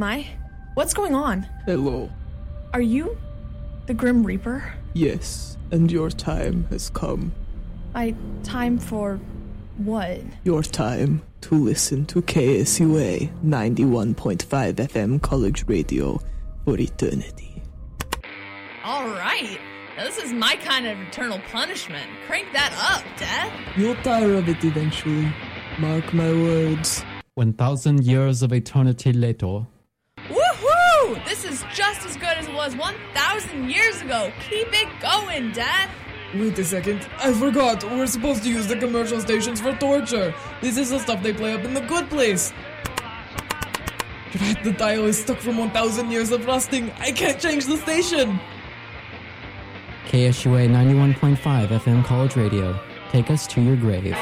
Where am I? What's going on? Hello. Are you the Grim Reaper? Yes, and your time has come. I time for what? Your time to listen to KSUA 91.5 FM College Radio for eternity. All right. Now, this is my kind of eternal punishment. Crank that up, Dad. You'll tire of it eventually. Mark my words. 1000 years of eternity later. Woohoo! This is just as good as it was 1,000 years ago. Keep it going, Dad. Wait a second. I forgot. We're supposed to use the commercial stations for torture. This is the stuff they play up in the good place. Drat, the dial is stuck from 1,000 years of rusting. I can't change the station. KSUA 91.5 FM College Radio. Take us to your grave.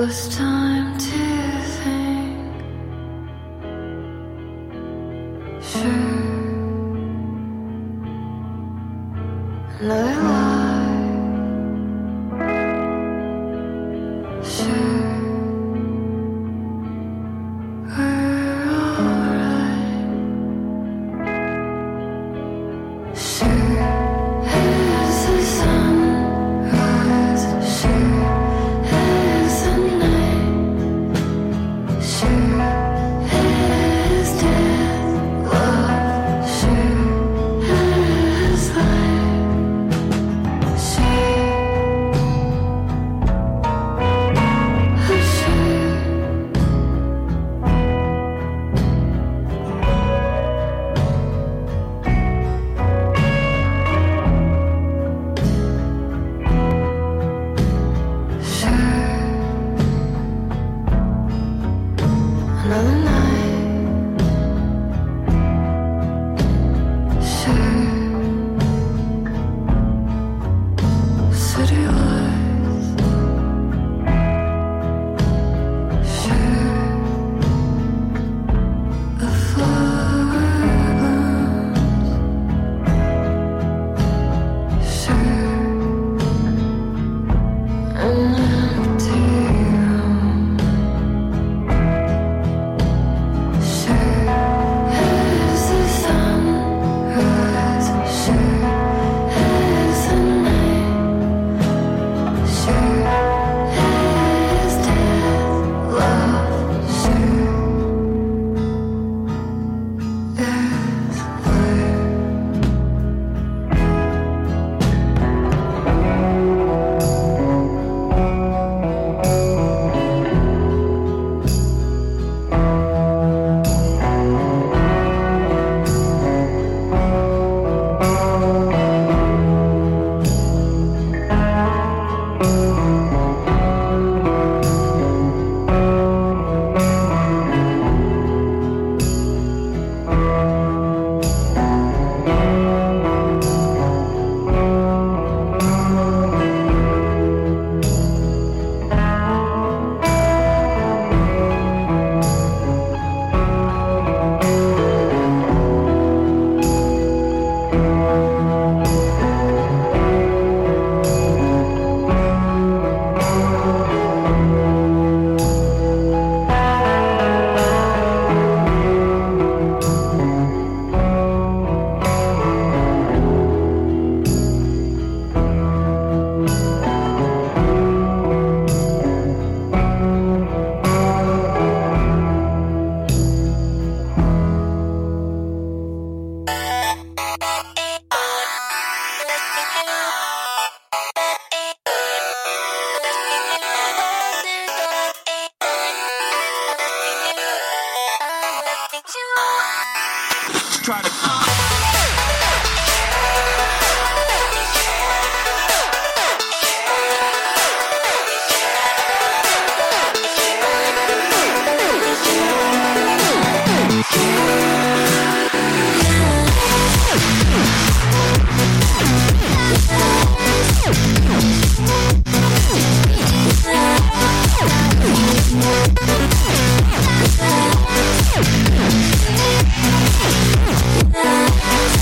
Lost time Super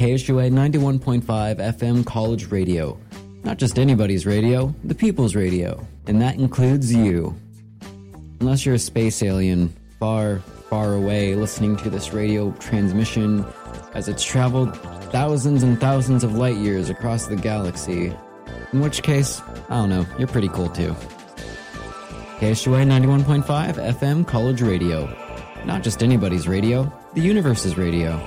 KSUA 91.5 FM College Radio. Not just anybody's radio, the people's radio. And that includes you. Unless you're a space alien far, far away listening to this radio transmission as it's traveled thousands and thousands of light years across the galaxy. In which case, I don't know, you're pretty cool too. KSUA 91.5 FM College Radio. Not just anybody's radio, the universe's radio.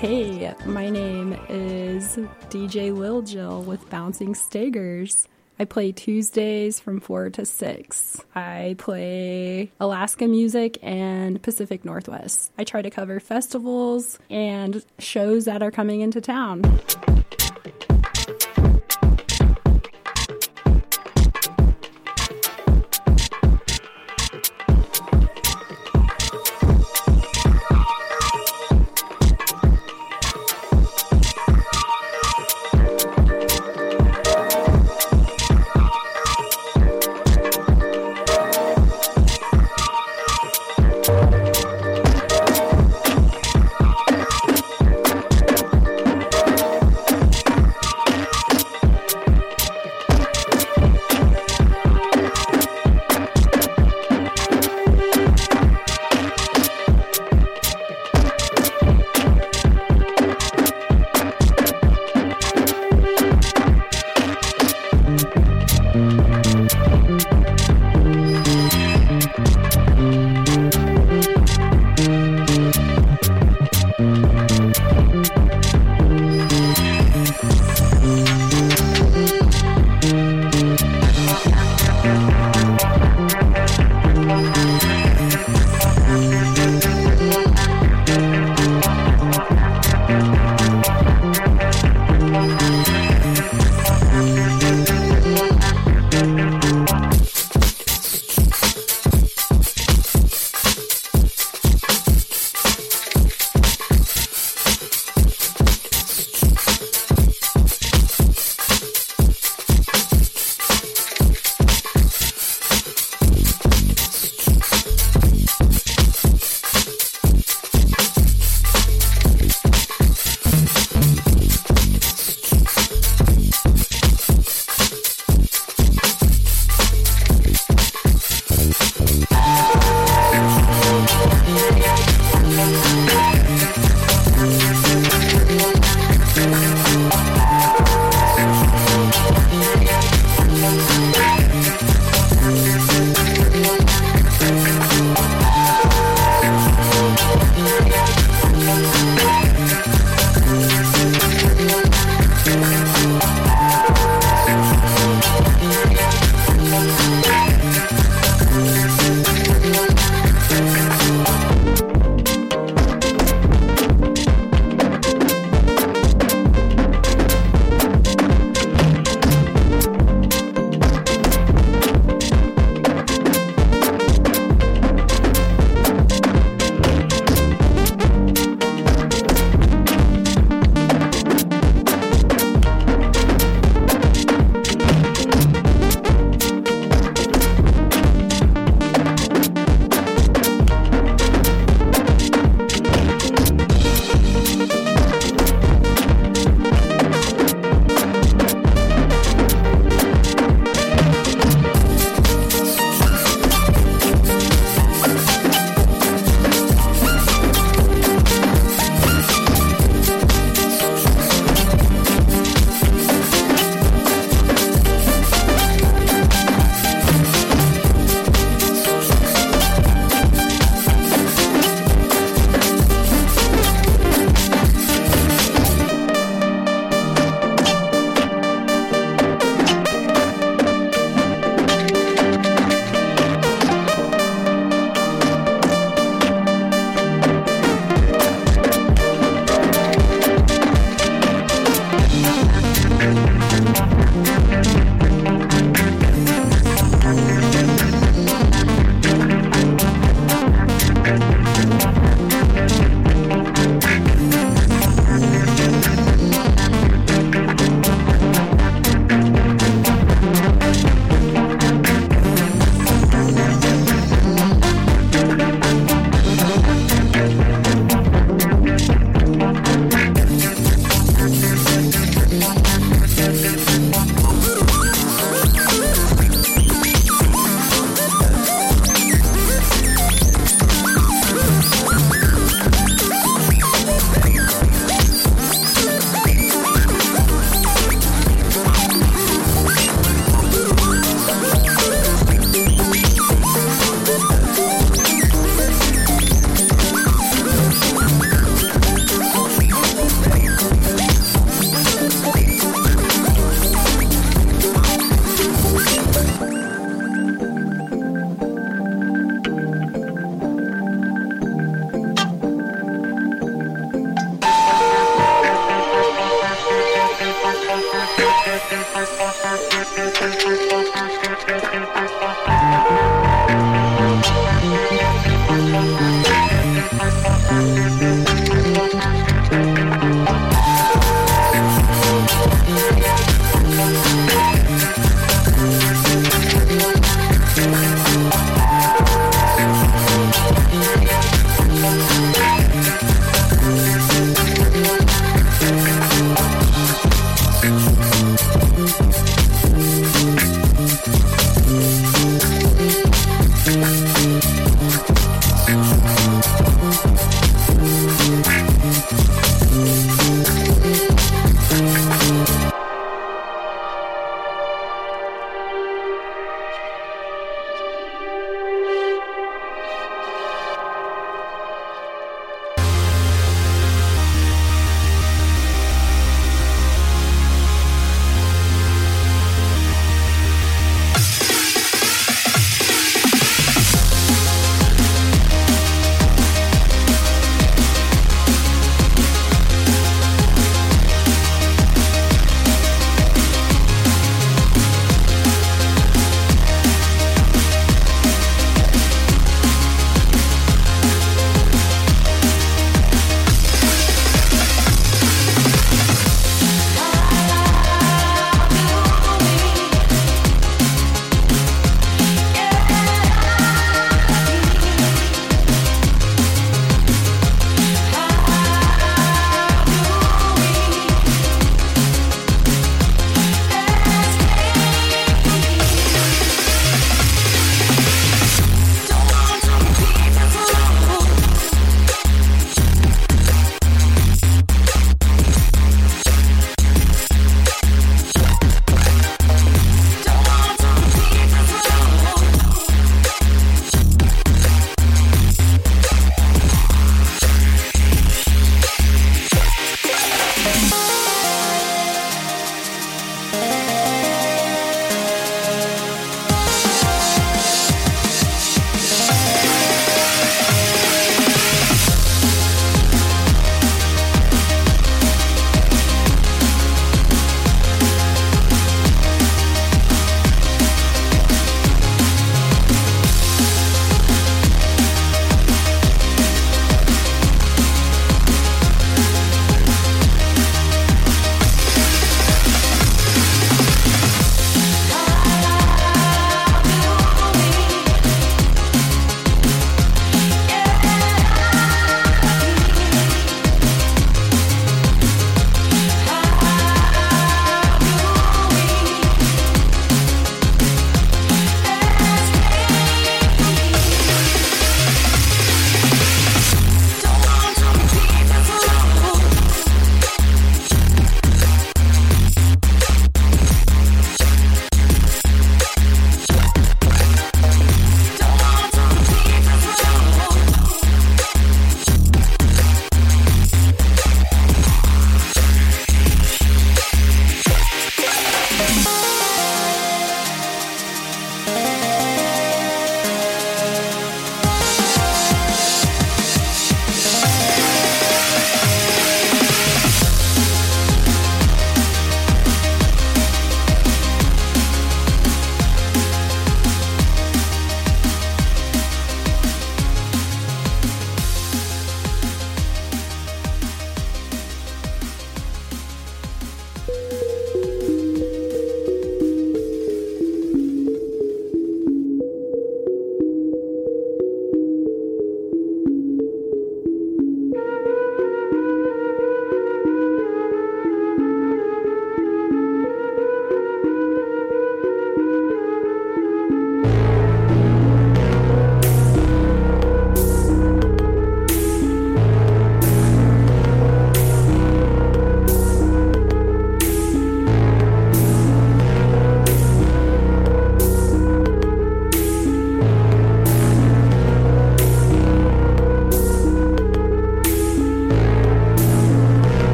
Hey, my name is DJ Lil Jill with Bouncing Staggers. I play Tuesdays from 4 to 6. I play Alaska music and Pacific Northwest. I try to cover festivals and shows that are coming into town.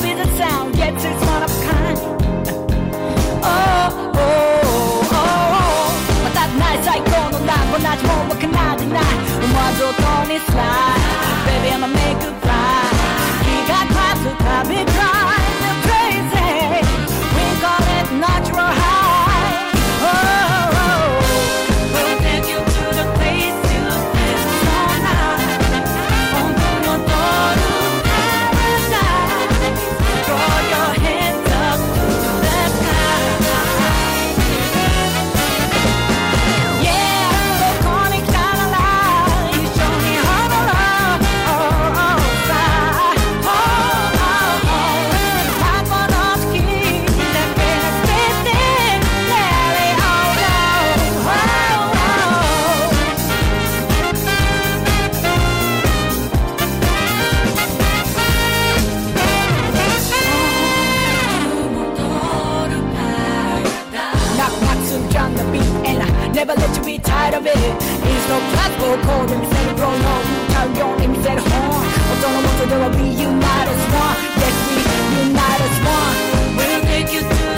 be the sound. Yes, it's one of a kind. Oh, oh, oh. But that night, no not more. Baby, I'ma make a över no Inslag, plats på koden, sen bra nån Karl-Jan är mitt hon Och de måste då bli unite one. Yes we unite as one. We'll make you